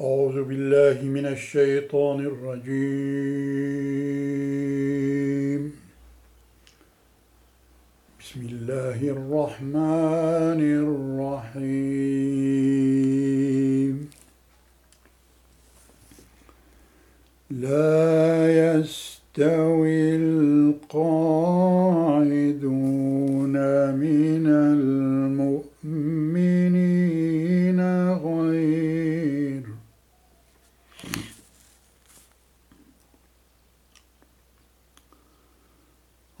أعوذ بالله من الشيطان الرجيم. بسم الله الرحمن الرحيم. لا يستوي القاعدون من المؤمنين.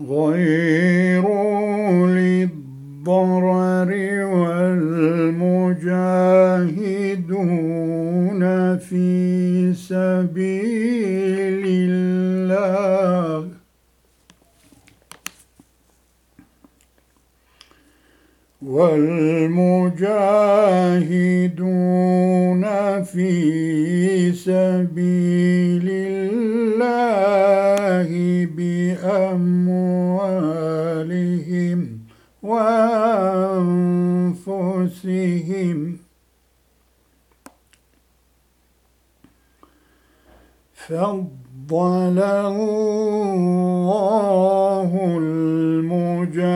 غير أولي الضرر والمجاهدون في سبيل الله. والمجاهدون في سبيل الله بأموالهم وأنفسهم فضل الله المجاهدين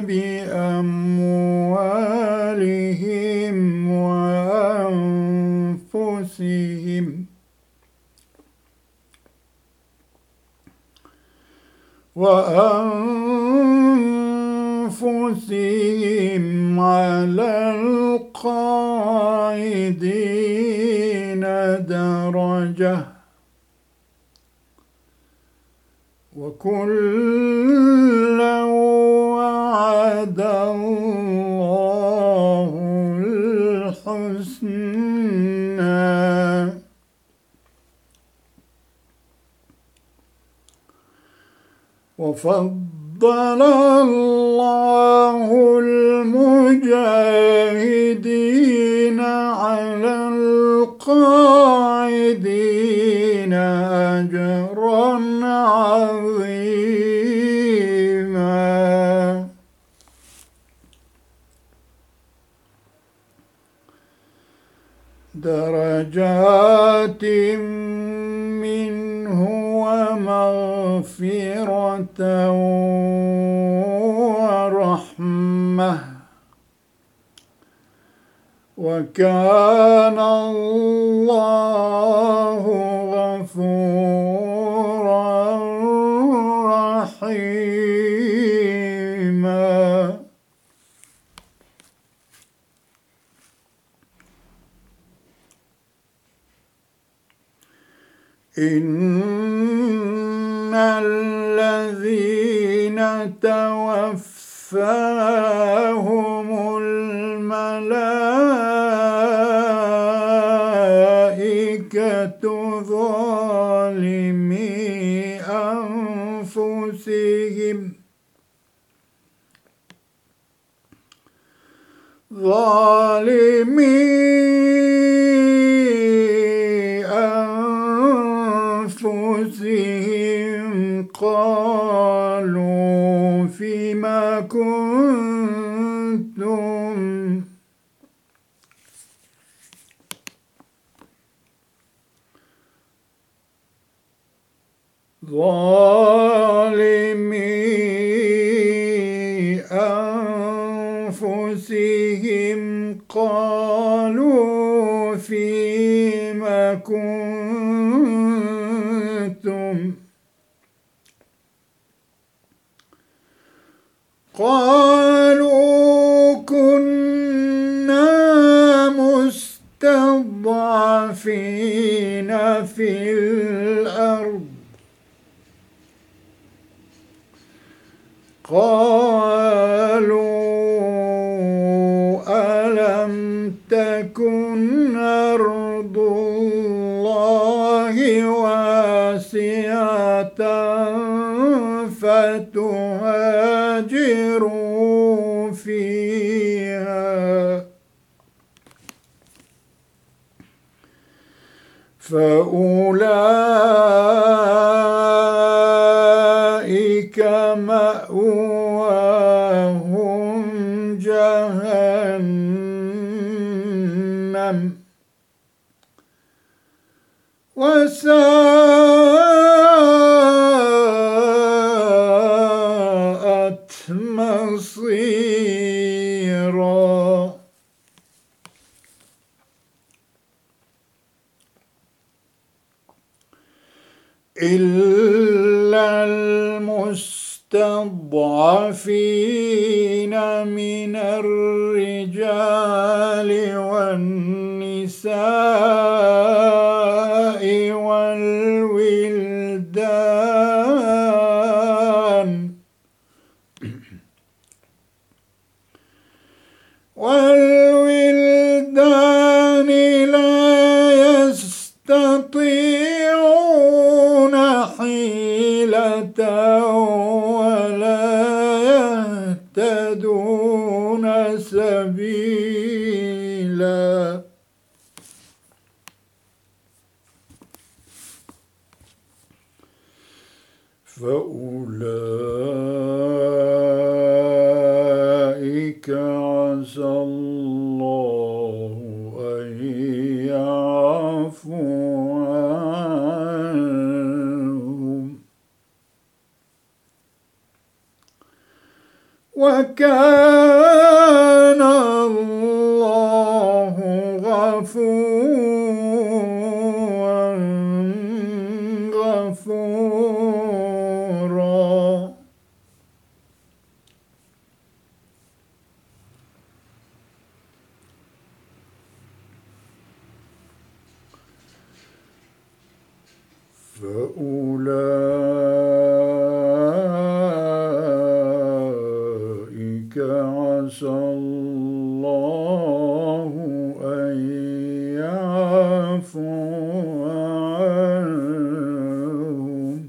بأموالهم وأنفسهم. وأنفسهم على القاعدين درجة. وكلا وعد الله الحسنى. وفضل الله المجاهدين على القاعدين أجرا عظيما. درجات ومغفرة ورحمة. وكان الله غفورا رحيما. إن توفاهم الملائكة ظالمي أنفسهم ظالمي أنفسهم قالوا فيما كنتم ظالمي قالوا ألم تكن أرض الله واسعة فتهاجروا فيها؟ فأولئك وساءت مصيرا. إلا المستضعفين من الرجال والنساء. فأولئك عسى الله أن يعفو عنهم. وكان الله غفورا غفورا فأولئك عسى الله أن يعفو عنهم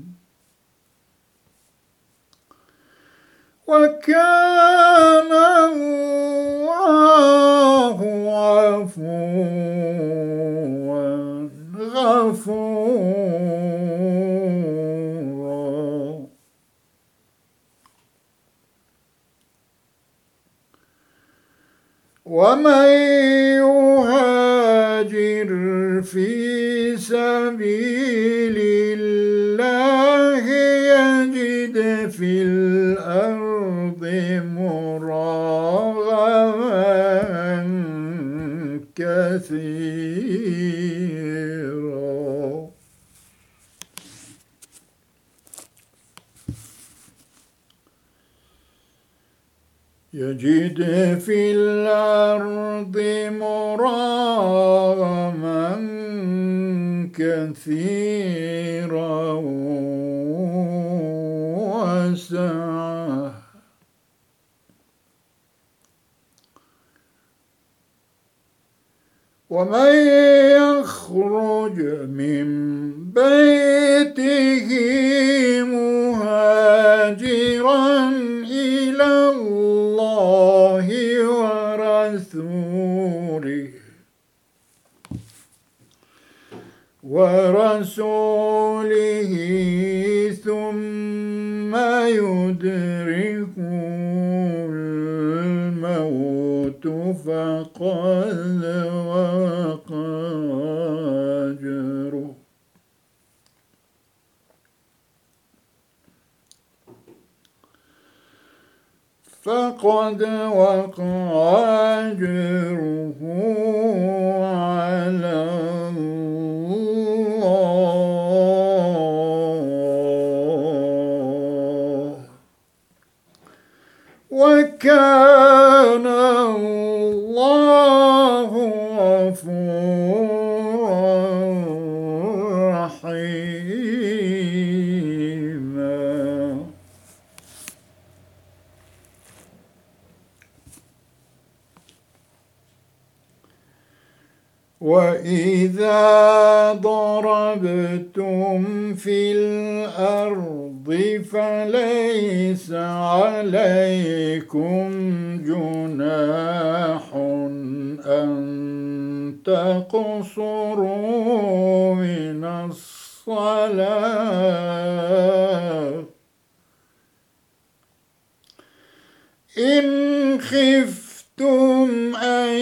وكان مراغما كثيرا. يجد في الأرض ومن يخرج من بيته مهاجرا إلى الله ورسوله. ورسوله ثم يدرك الموت فقد وقع أجره فقد وقع أجره. وإذا ضربتم في الأرض فليس عليكم جناح أن تقصروا من الصلاة إن خفتم أن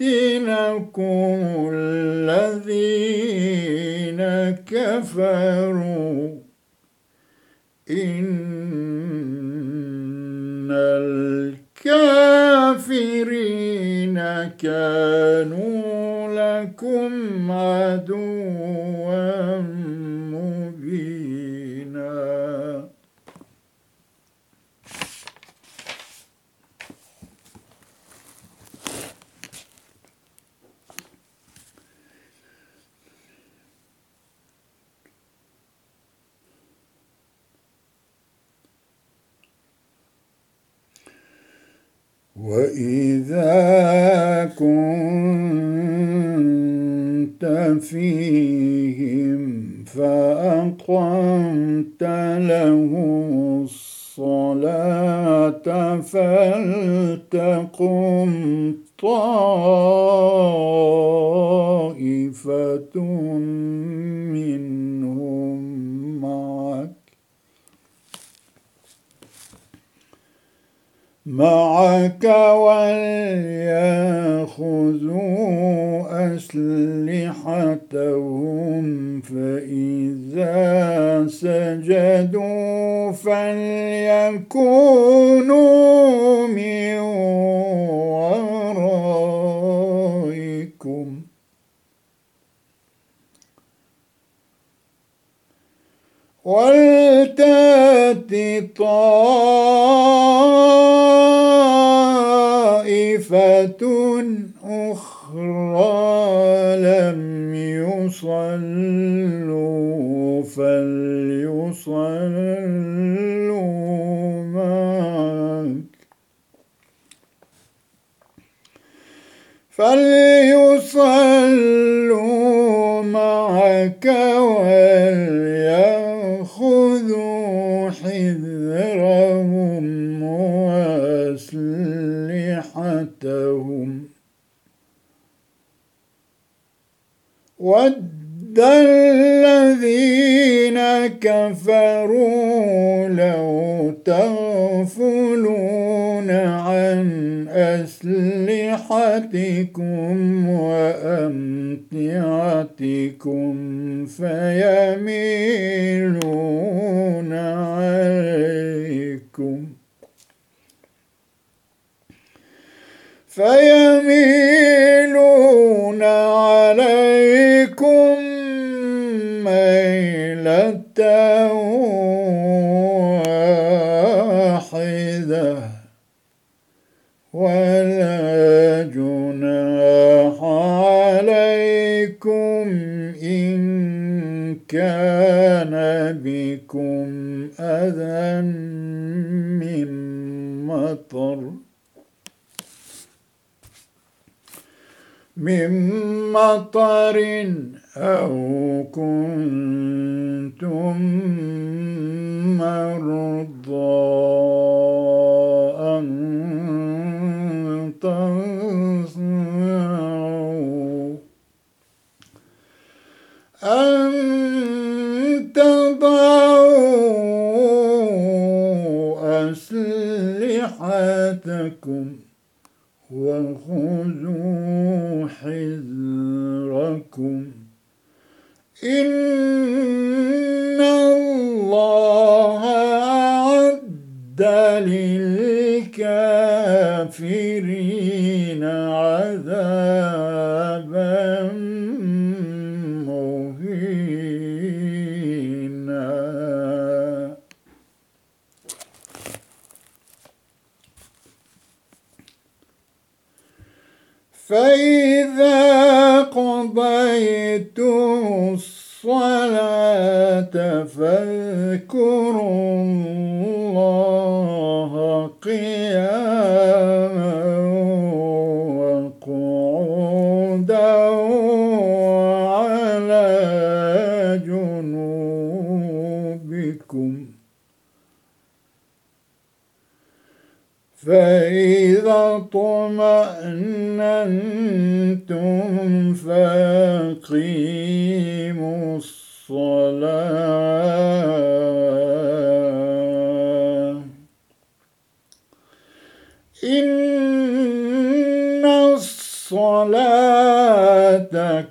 يفتنكم الذين كفروا. إن الكافرين كانوا لكم عدوا. وإذا كنت فيهم فأقمت لهم الصلاة فلتقم طائفة منهم معك معك وليأخذوا أسلحتهم فإذا سجدوا فليكونوا من ولتأت طائفة أخرى لم يصلوا فليصلوا معك. فليصلوا معك وليأخذوا ود الذين كفروا لو تغفلون عن أسلحتكم وأمتعتكم فيميلون عليكم فيميلون مطر من مطر أو كنتم مرضى أن تنصروا أن تضعوا أسلحتكم وخذوا حذركم إن الله أعد للكافرين قضيتم الصلاة فاذكروا الله قياما طمأننتم فأقيموا الصلاة. إن الصلاة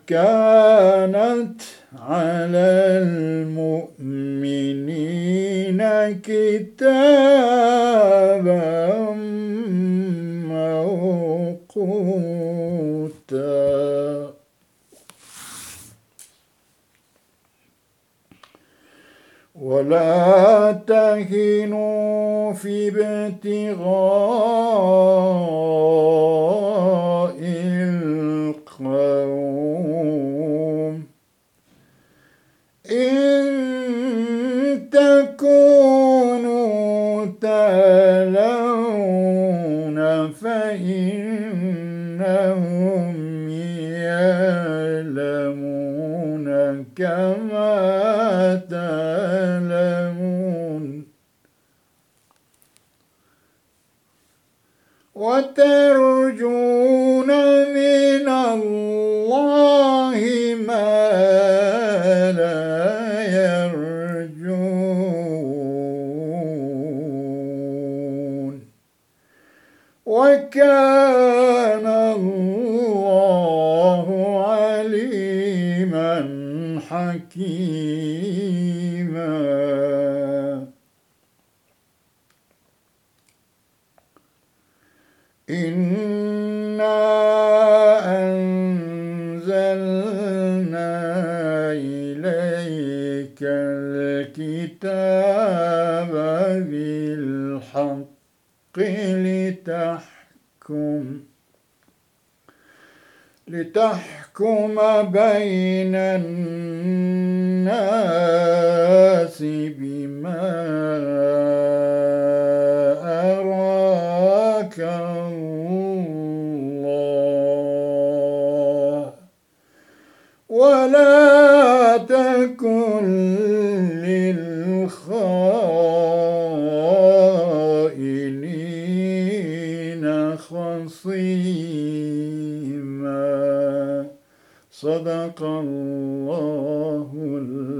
كانت على المؤمنين كتابا موقوتا ولا تهنوا في ابتغاء كما تعلمون وترجون من لتحكم بين الناس بما أراك الله. ولا تكن للخائنين خصيما صدق الله العظيم